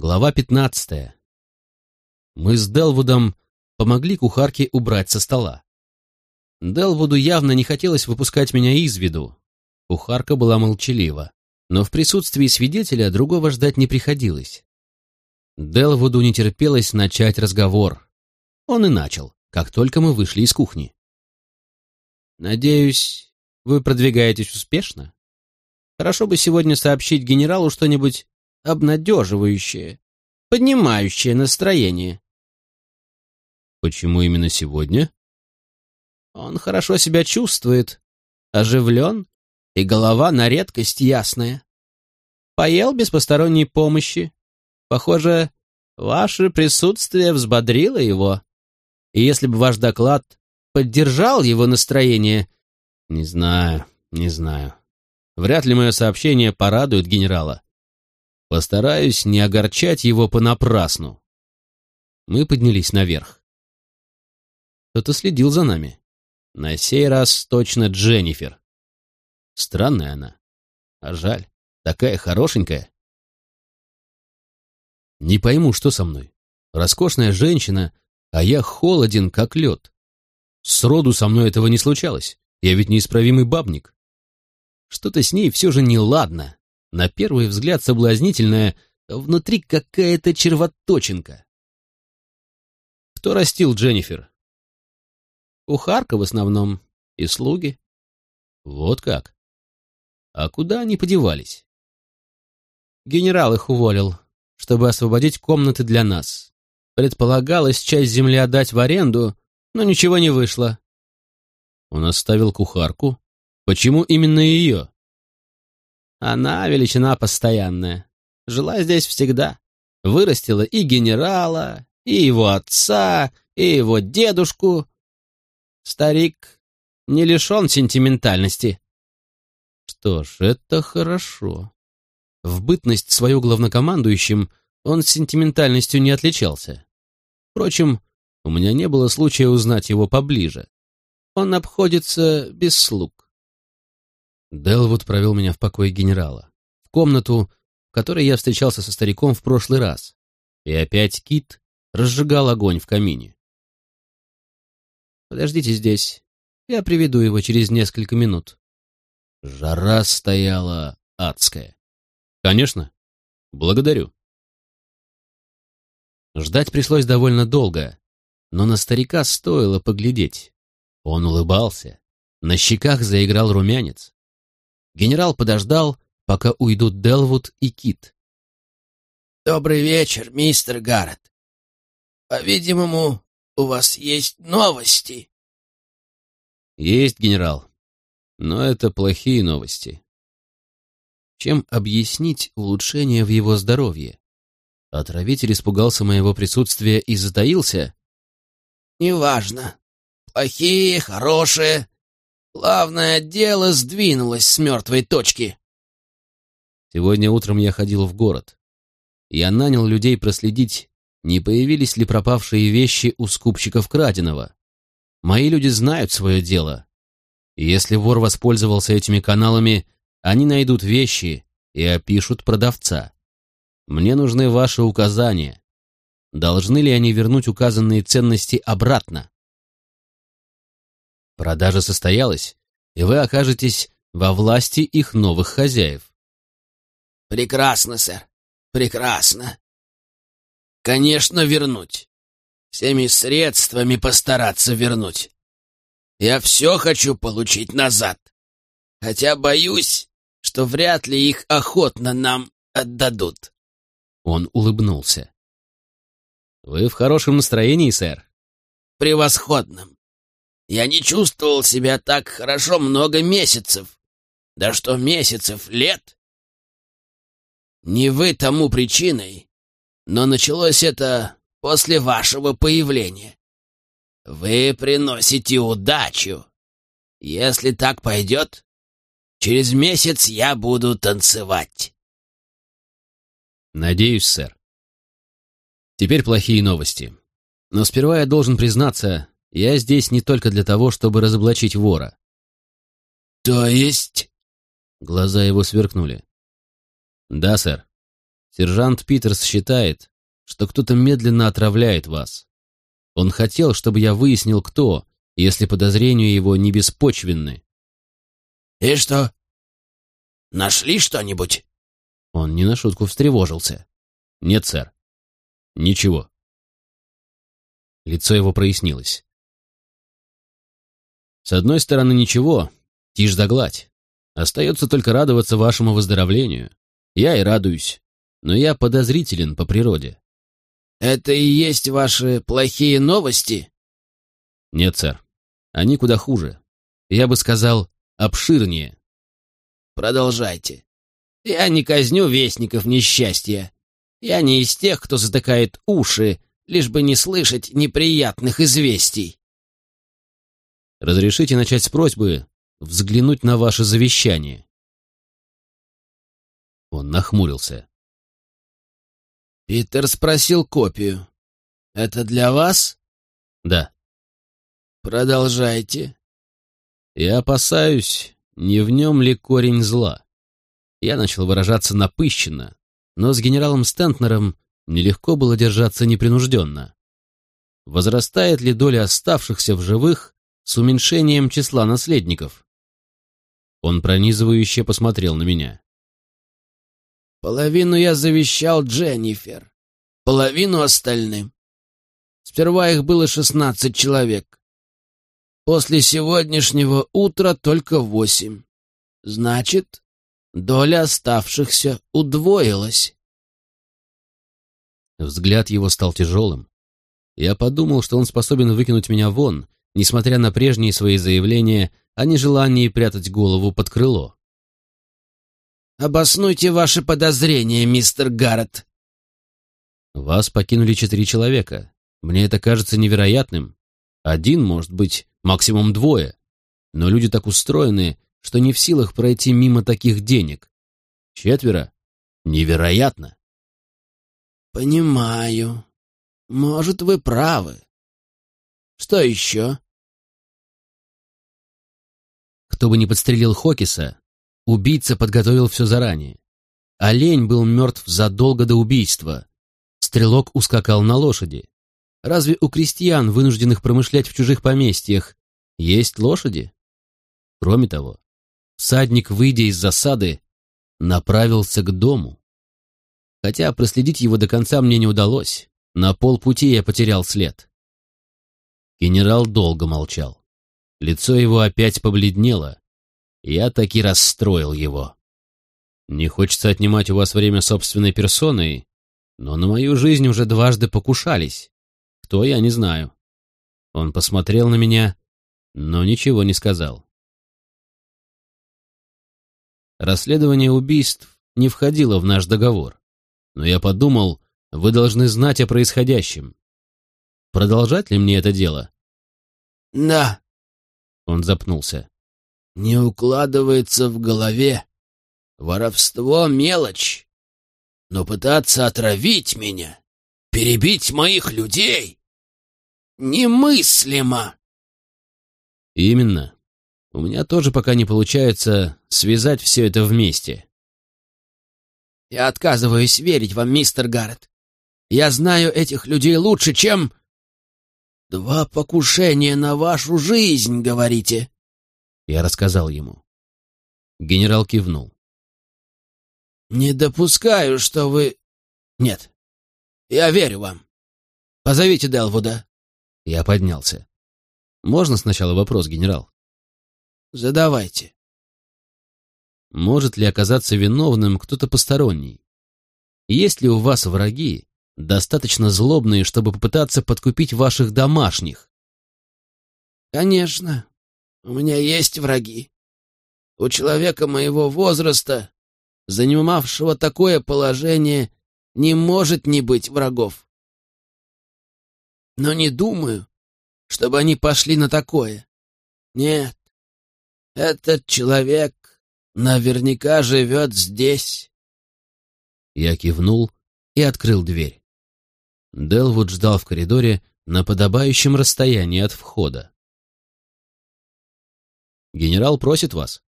Глава пятнадцатая. Мы с Делвудом помогли кухарке убрать со стола. Делвуду явно не хотелось выпускать меня из виду. Кухарка была молчалива, но в присутствии свидетеля другого ждать не приходилось. Делвуду не терпелось начать разговор. Он и начал, как только мы вышли из кухни. «Надеюсь, вы продвигаетесь успешно? Хорошо бы сегодня сообщить генералу что-нибудь обнадеживающее, поднимающее настроение». «Почему именно сегодня?» «Он хорошо себя чувствует, оживлен, и голова на редкость ясная. Поел без посторонней помощи, Похоже, ваше присутствие взбодрило его. И если бы ваш доклад поддержал его настроение... Не знаю, не знаю. Вряд ли мое сообщение порадует генерала. Постараюсь не огорчать его понапрасну. Мы поднялись наверх. Кто-то следил за нами. На сей раз точно Дженнифер. Странная она. А жаль, такая хорошенькая. Не пойму, что со мной. Роскошная женщина, а я холоден, как лед. Сроду со мной этого не случалось. Я ведь неисправимый бабник. Что-то с ней все же неладно. На первый взгляд соблазнительная, внутри какая-то червоточинка. Кто растил Дженнифер? Кухарка в основном и слуги. Вот как. А куда они подевались? Генерал их уволил, чтобы освободить комнаты для нас. Предполагалось часть земли отдать в аренду, но ничего не вышло. Он оставил кухарку. Почему именно ее? Она величина постоянная. Жила здесь всегда. Вырастила и генерала, и его отца, и его дедушку. Старик не лишен сентиментальности. Что ж, это хорошо. В бытность свою главнокомандующим он сентиментальностью не отличался. Впрочем, у меня не было случая узнать его поближе. Он обходится без слуг. Делвуд провел меня в покое генерала, в комнату, в которой я встречался со стариком в прошлый раз. И опять Кит разжигал огонь в камине. «Подождите здесь. Я приведу его через несколько минут». Жара стояла адская. Конечно. Благодарю. Ждать пришлось довольно долго, но на старика стоило поглядеть. Он улыбался. На щеках заиграл румянец. Генерал подождал, пока уйдут Делвуд и Кит. «Добрый вечер, мистер Гаррет. По-видимому, у вас есть новости?» «Есть, генерал. Но это плохие новости чем объяснить улучшение в его здоровье. Отравитель испугался моего присутствия и затаился. «Неважно. Плохие, хорошие. Главное, дело сдвинулось с мертвой точки». Сегодня утром я ходил в город. Я нанял людей проследить, не появились ли пропавшие вещи у скупщиков краденого. Мои люди знают свое дело. И если вор воспользовался этими каналами, они найдут вещи и опишут продавца. Мне нужны ваши указания. Должны ли они вернуть указанные ценности обратно? Продажа состоялась, и вы окажетесь во власти их новых хозяев. Прекрасно, сэр. Прекрасно. Конечно, вернуть. Всеми средствами постараться вернуть. Я все хочу получить назад. Хотя боюсь, что вряд ли их охотно нам отдадут. Он улыбнулся. «Вы в хорошем настроении, сэр?» «Превосходном. Я не чувствовал себя так хорошо много месяцев. Да что месяцев, лет? Не вы тому причиной, но началось это после вашего появления. Вы приносите удачу. Если так пойдет, Через месяц я буду танцевать. Надеюсь, сэр. Теперь плохие новости. Но сперва я должен признаться, я здесь не только для того, чтобы разоблачить вора. То есть? Глаза его сверкнули. Да, сэр. Сержант Питерс считает, что кто-то медленно отравляет вас. Он хотел, чтобы я выяснил, кто, если подозрения его не беспочвенны. «И что? Нашли что-нибудь?» Он не на шутку встревожился. «Нет, сэр. Ничего». Лицо его прояснилось. «С одной стороны, ничего, тишь да гладь. Остается только радоваться вашему выздоровлению. Я и радуюсь, но я подозрителен по природе». «Это и есть ваши плохие новости?» «Нет, сэр. Они куда хуже. Я бы сказал, обширнее». «Продолжайте. Я не казню вестников несчастья. Я не из тех, кто затыкает уши, лишь бы не слышать неприятных известий». «Разрешите начать с просьбы взглянуть на ваше завещание». Он нахмурился. Питер спросил копию. «Это для вас?» «Да». «Продолжайте». «Я опасаюсь, не в нем ли корень зла?» Я начал выражаться напыщенно, но с генералом Стентнером нелегко было держаться непринужденно. Возрастает ли доля оставшихся в живых с уменьшением числа наследников? Он пронизывающе посмотрел на меня. «Половину я завещал Дженнифер, половину остальным. Сперва их было шестнадцать человек. После сегодняшнего утра только восемь. Значит, доля оставшихся удвоилась». Взгляд его стал тяжелым. Я подумал, что он способен выкинуть меня вон, несмотря на прежние свои заявления о нежелании прятать голову под крыло. «Обоснуйте ваши подозрения, мистер Гаррет». «Вас покинули четыре человека. Мне это кажется невероятным. Один, может быть, максимум двое. Но люди так устроены, что не в силах пройти мимо таких денег. Четверо? Невероятно!» «Понимаю. Может, вы правы. Что еще?» Кто бы ни подстрелил Хокиса, убийца подготовил все заранее. Олень был мертв задолго до убийства. Стрелок ускакал на лошади. Разве у крестьян, вынужденных промышлять в чужих поместьях, есть лошади? Кроме того, всадник, выйдя из засады, направился к дому. Хотя проследить его до конца мне не удалось. На полпути я потерял след. Генерал долго молчал. Лицо его опять побледнело. Я таки расстроил его. Не хочется отнимать у вас время собственной персоной, но на мою жизнь уже дважды покушались. Кто я, не знаю. Он посмотрел на меня, но ничего не сказал. Расследование убийств не входило в наш договор, но я подумал, вы должны знать о происходящем. Продолжать ли мне это дело? «Да», он запнулся. «Не укладывается в голове. Воровство — мелочь. Но пытаться отравить меня, перебить моих людей — немыслимо!» «Именно. У меня тоже пока не получается связать все это вместе». «Я отказываюсь верить вам, мистер Гаррет. Я знаю этих людей лучше, чем...» «Два покушения на вашу жизнь, говорите?» Я рассказал ему. Генерал кивнул. «Не допускаю, что вы...» «Нет, я верю вам. Позовите Делвуда». Я поднялся. «Можно сначала вопрос, генерал?» «Задавайте». «Может ли оказаться виновным кто-то посторонний? Есть ли у вас враги, достаточно злобные, чтобы попытаться подкупить ваших домашних. Конечно, у меня есть враги. У человека моего возраста, занимавшего такое положение, не может не быть врагов. Но не думаю, чтобы они пошли на такое. Нет, этот человек наверняка живет здесь. Я кивнул и открыл дверь. Делвуд ждал в коридоре на подобающем расстоянии от входа. «Генерал просит вас».